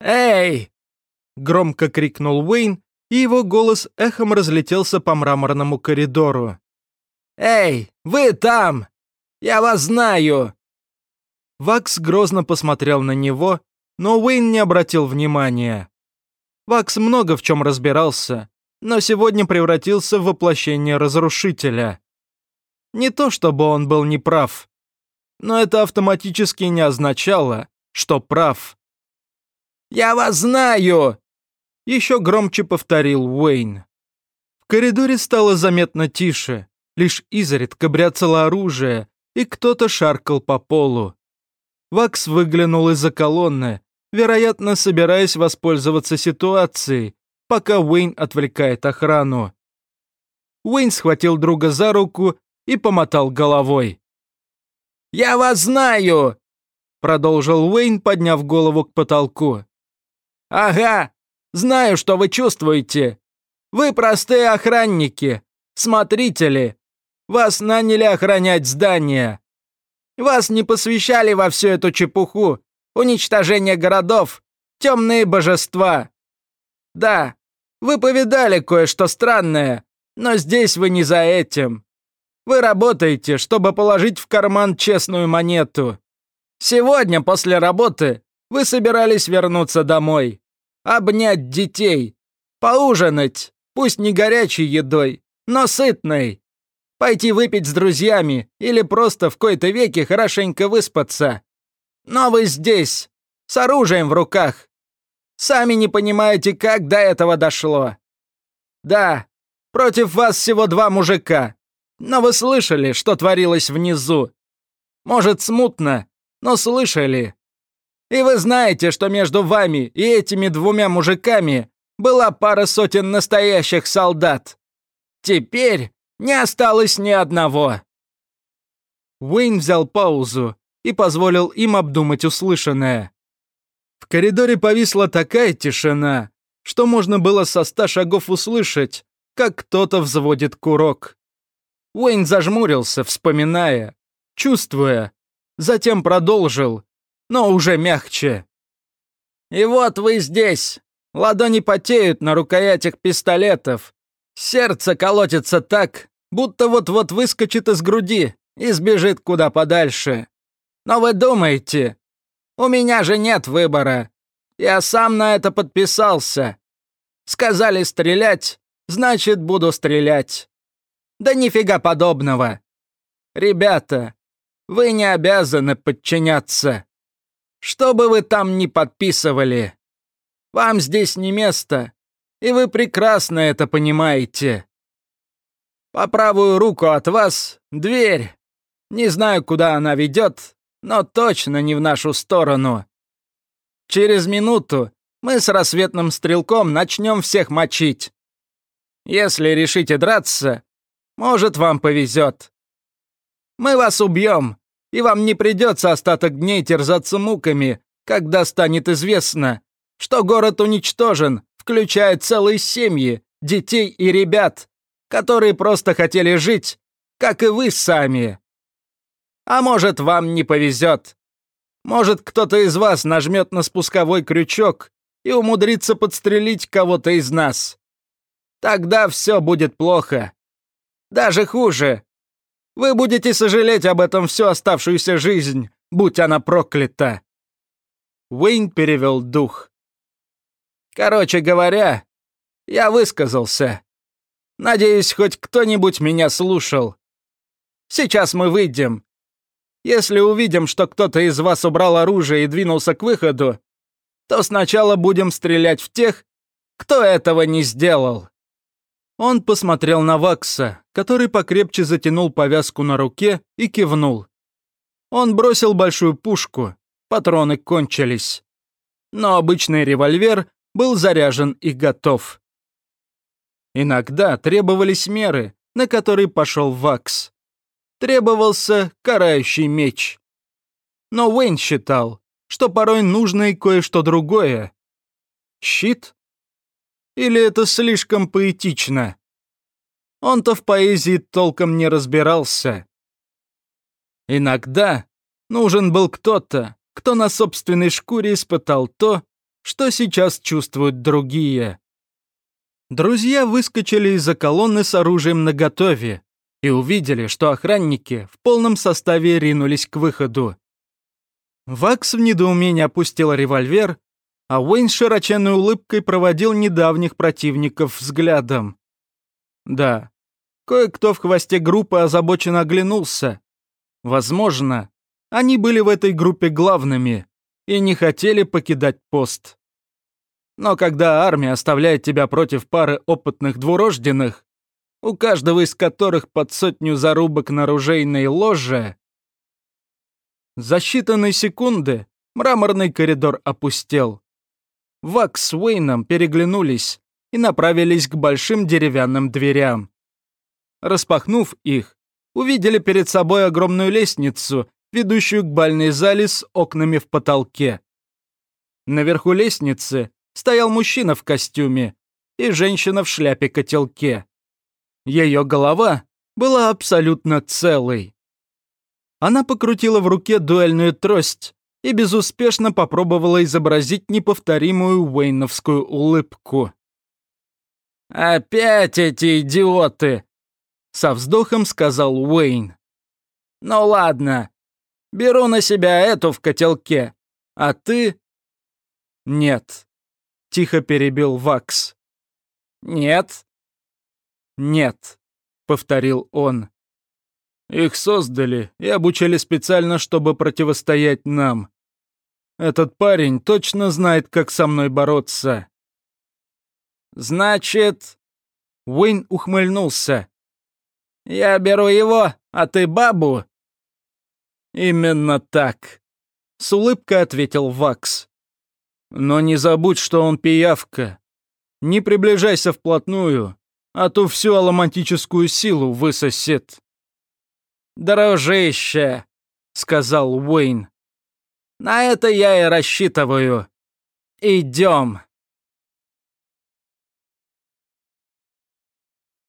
«Эй!» — громко крикнул Уэйн, и его голос эхом разлетелся по мраморному коридору. «Эй, вы там! Я вас знаю!» Вакс грозно посмотрел на него, но Уэйн не обратил внимания. Вакс много в чем разбирался, но сегодня превратился в воплощение разрушителя. Не то чтобы он был неправ, но это автоматически не означало, что прав. «Я вас знаю!» Еще громче повторил Уэйн. В коридоре стало заметно тише, лишь изредка бряцало оружие, и кто-то шаркал по полу. Вакс выглянул из-за колонны, вероятно, собираясь воспользоваться ситуацией, пока Уэйн отвлекает охрану. Уэйн схватил друга за руку и помотал головой. «Я вас знаю!» Продолжил Уэйн, подняв голову к потолку. «Ага, знаю, что вы чувствуете. Вы простые охранники, смотрители. Вас наняли охранять здание. Вас не посвящали во всю эту чепуху, уничтожение городов, темные божества. Да, вы повидали кое-что странное, но здесь вы не за этим. Вы работаете, чтобы положить в карман честную монету. Сегодня после работы вы собирались вернуться домой, обнять детей, поужинать, пусть не горячей едой, но сытной, пойти выпить с друзьями или просто в кои-то веки хорошенько выспаться. Но вы здесь, с оружием в руках. Сами не понимаете, как до этого дошло. Да, против вас всего два мужика, но вы слышали, что творилось внизу. Может, смутно, но слышали. И вы знаете, что между вами и этими двумя мужиками была пара сотен настоящих солдат. Теперь не осталось ни одного». Уэйн взял паузу и позволил им обдумать услышанное. В коридоре повисла такая тишина, что можно было со ста шагов услышать, как кто-то взводит курок. Уэйн зажмурился, вспоминая, чувствуя, затем продолжил, но уже мягче. «И вот вы здесь. Ладони потеют на рукоятях пистолетов. Сердце колотится так, будто вот-вот выскочит из груди и сбежит куда подальше. Но вы думаете, у меня же нет выбора. Я сам на это подписался. Сказали стрелять, значит, буду стрелять. Да нифига подобного. Ребята, вы не обязаны подчиняться. Что бы вы там ни подписывали. Вам здесь не место, и вы прекрасно это понимаете. По правую руку от вас дверь. Не знаю, куда она ведет, но точно не в нашу сторону. Через минуту мы с рассветным стрелком начнем всех мочить. Если решите драться, может, вам повезет. Мы вас убьем, и вам не придется остаток дней терзаться муками, когда станет известно, что город уничтожен, включая целые семьи, детей и ребят, которые просто хотели жить, как и вы сами. А может, вам не повезет. Может, кто-то из вас нажмет на спусковой крючок и умудрится подстрелить кого-то из нас. Тогда все будет плохо. Даже хуже. Вы будете сожалеть об этом всю оставшуюся жизнь, будь она проклята. Уэйн перевел дух. Короче говоря, я высказался. Надеюсь, хоть кто-нибудь меня слушал. Сейчас мы выйдем. Если увидим, что кто-то из вас убрал оружие и двинулся к выходу, то сначала будем стрелять в тех, кто этого не сделал. Он посмотрел на Вакса, который покрепче затянул повязку на руке и кивнул. Он бросил большую пушку, патроны кончились. Но обычный револьвер был заряжен и готов. Иногда требовались меры, на которые пошел Вакс. Требовался карающий меч. Но Уэйн считал, что порой нужно и кое-что другое. Щит? Или это слишком поэтично? Он-то в поэзии толком не разбирался. Иногда нужен был кто-то, кто на собственной шкуре испытал то, что сейчас чувствуют другие. Друзья выскочили из-за колонны с оружием наготове и увидели, что охранники в полном составе ринулись к выходу. Вакс в недоумении опустил револьвер, а Уэйн широченной улыбкой проводил недавних противников взглядом. Да, кое-кто в хвосте группы озабоченно оглянулся. Возможно, они были в этой группе главными и не хотели покидать пост. Но когда армия оставляет тебя против пары опытных двурожденных, у каждого из которых под сотню зарубок на ружейной ложе, за считанные секунды мраморный коридор опустел. Вак с Уэйном переглянулись и направились к большим деревянным дверям. Распахнув их, увидели перед собой огромную лестницу, ведущую к бальной зале с окнами в потолке. Наверху лестницы стоял мужчина в костюме и женщина в шляпе-котелке. Ее голова была абсолютно целой. Она покрутила в руке дуэльную трость и безуспешно попробовала изобразить неповторимую уэйновскую улыбку. «Опять эти идиоты!» — со вздохом сказал Уэйн. «Ну ладно, беру на себя эту в котелке, а ты...» «Нет», — тихо перебил Вакс. «Нет?» «Нет», — повторил он. Их создали и обучали специально, чтобы противостоять нам. Этот парень точно знает, как со мной бороться. Значит, Уэйн ухмыльнулся. Я беру его, а ты бабу. Именно так, с улыбкой ответил Вакс. Но не забудь, что он пиявка. Не приближайся вплотную, а то всю аламантическую силу высосет. «Дружище», — сказал Уэйн. «На это я и рассчитываю. Идем».